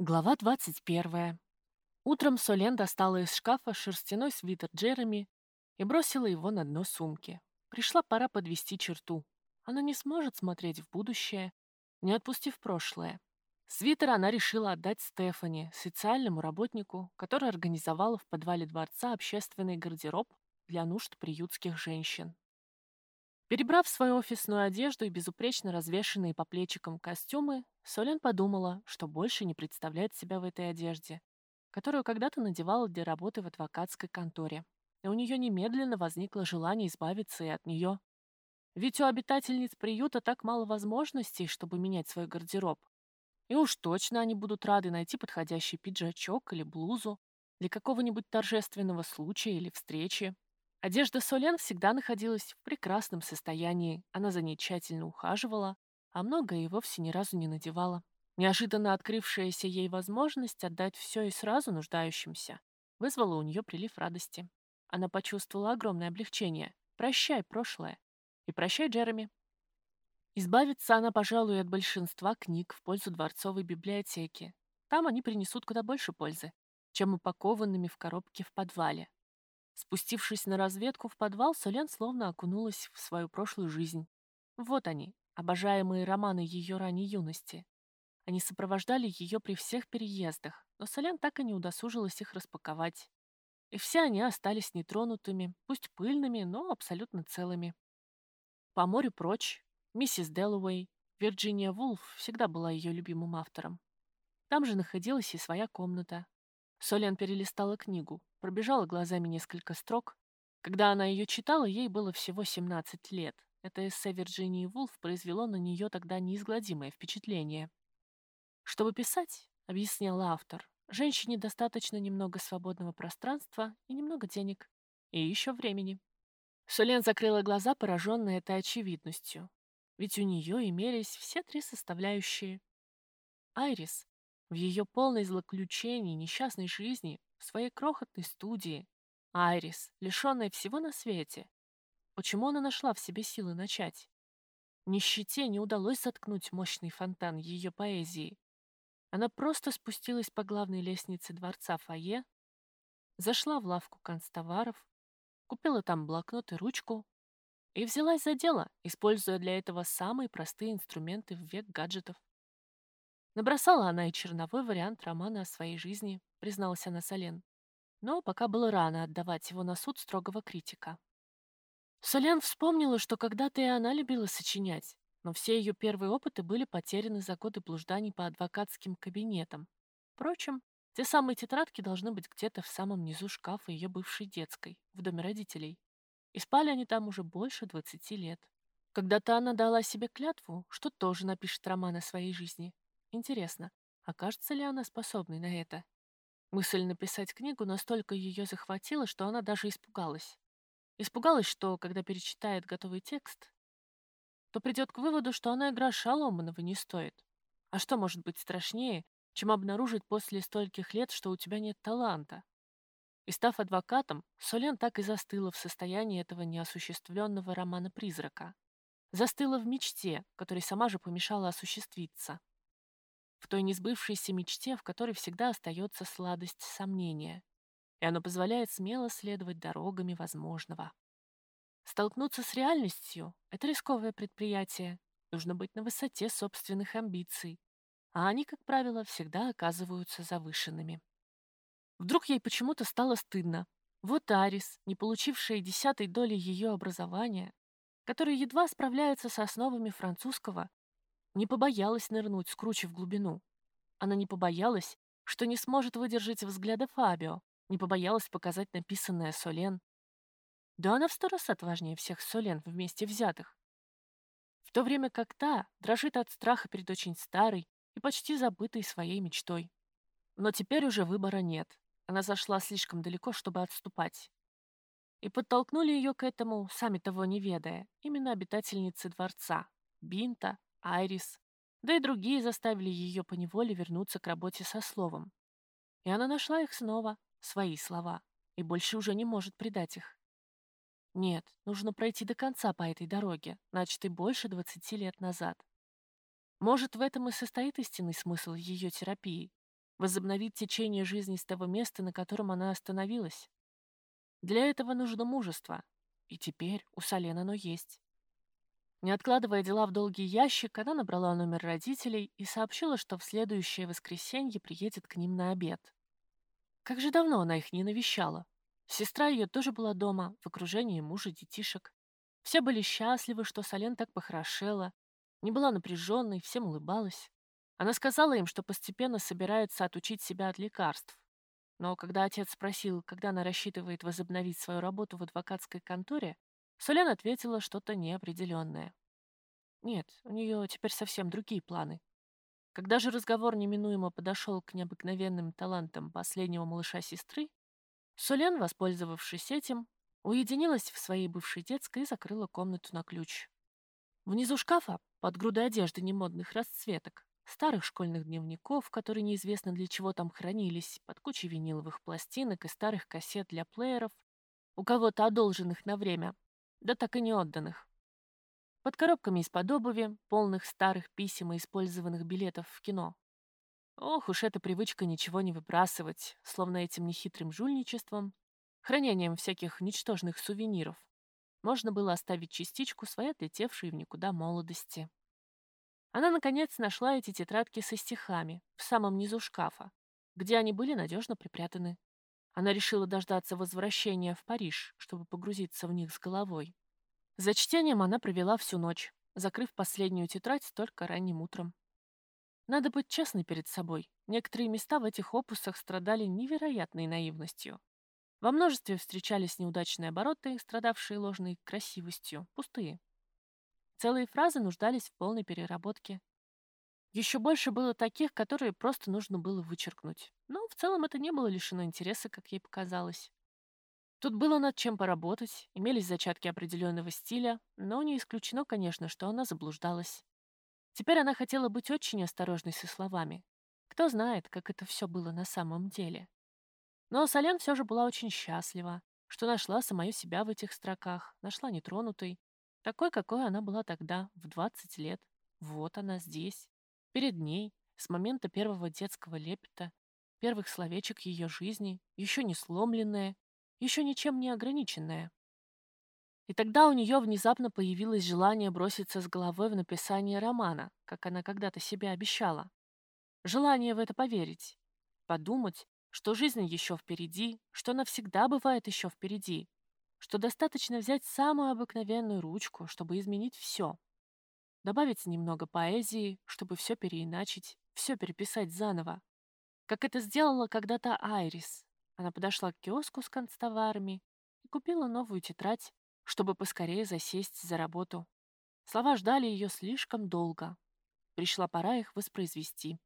Глава 21. Утром Солен достала из шкафа шерстяной свитер Джереми и бросила его на дно сумки. Пришла пора подвести черту. Она не сможет смотреть в будущее, не отпустив прошлое. Свитер она решила отдать Стефани, социальному работнику, который организовала в подвале дворца общественный гардероб для нужд приютских женщин. Перебрав свою офисную одежду и безупречно развешенные по плечикам костюмы, Солен подумала, что больше не представляет себя в этой одежде, которую когда-то надевала для работы в адвокатской конторе. И у нее немедленно возникло желание избавиться и от нее. Ведь у обитательниц приюта так мало возможностей, чтобы менять свой гардероб. И уж точно они будут рады найти подходящий пиджачок или блузу для какого-нибудь торжественного случая или встречи. Одежда Солен всегда находилась в прекрасном состоянии, она за ней тщательно ухаживала, а многое и вовсе ни разу не надевала. Неожиданно открывшаяся ей возможность отдать все и сразу нуждающимся вызвала у нее прилив радости. Она почувствовала огромное облегчение. «Прощай, прошлое!» И «Прощай, Джереми!» Избавиться она, пожалуй, от большинства книг в пользу дворцовой библиотеки. Там они принесут куда больше пользы, чем упакованными в коробке в подвале. Спустившись на разведку в подвал, Солен словно окунулась в свою прошлую жизнь. Вот они, обожаемые романы ее ранней юности. Они сопровождали ее при всех переездах, но Солен так и не удосужилась их распаковать. И все они остались нетронутыми, пусть пыльными, но абсолютно целыми. По морю прочь, миссис Дэллоуэй, Вирджиния Вулф всегда была ее любимым автором. Там же находилась и своя комната. Солен перелистала книгу, пробежала глазами несколько строк. Когда она ее читала, ей было всего 17 лет. Это эссе Вирджинии Вулф произвело на нее тогда неизгладимое впечатление. «Чтобы писать», — объяснял автор, «женщине достаточно немного свободного пространства и немного денег. И еще времени». Солен закрыла глаза, пораженная этой очевидностью. Ведь у нее имелись все три составляющие. Айрис в ее полной злоключений несчастной жизни в своей крохотной студии. Айрис, лишенная всего на свете. Почему она нашла в себе силы начать? Нищете не удалось заткнуть мощный фонтан ее поэзии. Она просто спустилась по главной лестнице дворца фойе, зашла в лавку констоваров, купила там блокнот и ручку и взялась за дело, используя для этого самые простые инструменты в век гаджетов. Набросала она и черновой вариант романа о своей жизни, призналась она Солен. Но пока было рано отдавать его на суд строгого критика. Солен вспомнила, что когда-то и она любила сочинять, но все ее первые опыты были потеряны за годы блужданий по адвокатским кабинетам. Впрочем, те самые тетрадки должны быть где-то в самом низу шкафа ее бывшей детской, в доме родителей. И спали они там уже больше двадцати лет. Когда-то она дала себе клятву, что тоже напишет роман о своей жизни. Интересно, окажется ли она способной на это? Мысль написать книгу настолько ее захватила, что она даже испугалась. Испугалась, что, когда перечитает готовый текст, то придет к выводу, что она и гроша ломаного не стоит. А что может быть страшнее, чем обнаружить после стольких лет, что у тебя нет таланта? И став адвокатом, Солен так и застыла в состоянии этого неосуществленного романа-призрака. Застыла в мечте, которой сама же помешала осуществиться в той несбывшейся мечте, в которой всегда остается сладость сомнения, и оно позволяет смело следовать дорогами возможного. Столкнуться с реальностью — это рисковое предприятие, нужно быть на высоте собственных амбиций, а они, как правило, всегда оказываются завышенными. Вдруг ей почему-то стало стыдно. Вот Арис, не получившая десятой доли ее образования, который едва справляется с основами французского не побоялась нырнуть, скручив глубину. Она не побоялась, что не сможет выдержать взгляда Фабио, не побоялась показать написанное Солен. Да она в сто раз отважнее всех Солен вместе взятых. В то время как та дрожит от страха перед очень старой и почти забытой своей мечтой. Но теперь уже выбора нет. Она зашла слишком далеко, чтобы отступать. И подтолкнули ее к этому, сами того не ведая, именно обитательницы дворца, Бинта, Айрис, да и другие заставили ее поневоле вернуться к работе со словом. И она нашла их снова, свои слова, и больше уже не может предать их. Нет, нужно пройти до конца по этой дороге, начатой больше двадцати лет назад. Может, в этом и состоит истинный смысл ее терапии. возобновить течение жизни с того места, на котором она остановилась. Для этого нужно мужество, и теперь у Солен оно есть. Не откладывая дела в долгий ящик, она набрала номер родителей и сообщила, что в следующее воскресенье приедет к ним на обед. Как же давно она их не навещала. Сестра ее тоже была дома, в окружении мужа детишек. Все были счастливы, что Солен так похорошела, не была напряженной, всем улыбалась. Она сказала им, что постепенно собирается отучить себя от лекарств. Но когда отец спросил, когда она рассчитывает возобновить свою работу в адвокатской конторе, Солен ответила что-то неопределенное. Нет, у нее теперь совсем другие планы. Когда же разговор неминуемо подошел к необыкновенным талантам последнего малыша сестры, Солен, воспользовавшись этим, уединилась в своей бывшей детской и закрыла комнату на ключ. Внизу шкафа, под грудой одежды немодных расцветок, старых школьных дневников, которые неизвестно для чего там хранились, под кучей виниловых пластинок и старых кассет для плееров, у кого-то одолженных на время, да так и не отданных. Под коробками из-под обуви, полных старых писем и использованных билетов в кино. Ох уж эта привычка ничего не выбрасывать, словно этим нехитрым жульничеством, хранением всяких ничтожных сувениров, можно было оставить частичку своей отлетевшей в никуда молодости. Она, наконец, нашла эти тетрадки со стихами в самом низу шкафа, где они были надежно припрятаны. Она решила дождаться возвращения в Париж, чтобы погрузиться в них с головой. За чтением она провела всю ночь, закрыв последнюю тетрадь только ранним утром. Надо быть честной перед собой. Некоторые места в этих опусах страдали невероятной наивностью. Во множестве встречались неудачные обороты, страдавшие ложной красивостью, пустые. Целые фразы нуждались в полной переработке. Еще больше было таких, которые просто нужно было вычеркнуть. Но в целом это не было лишено интереса, как ей показалось. Тут было над чем поработать, имелись зачатки определенного стиля, но не исключено, конечно, что она заблуждалась. Теперь она хотела быть очень осторожной со словами. Кто знает, как это все было на самом деле. Но Солен все же была очень счастлива, что нашла самую себя в этих строках, нашла нетронутой, такой, какой она была тогда, в 20 лет. Вот она здесь, Перед ней, с момента первого детского лепета, первых словечек ее жизни, еще не сломленная, еще ничем не ограниченная. И тогда у нее внезапно появилось желание броситься с головой в написание романа, как она когда-то себе обещала. Желание в это поверить, подумать, что жизнь еще впереди, что она всегда бывает еще впереди, что достаточно взять самую обыкновенную ручку, чтобы изменить все добавить немного поэзии, чтобы все переиначить, все переписать заново. Как это сделала когда-то Айрис. Она подошла к киоску с канцтоварами и купила новую тетрадь, чтобы поскорее засесть за работу. Слова ждали ее слишком долго. Пришла пора их воспроизвести.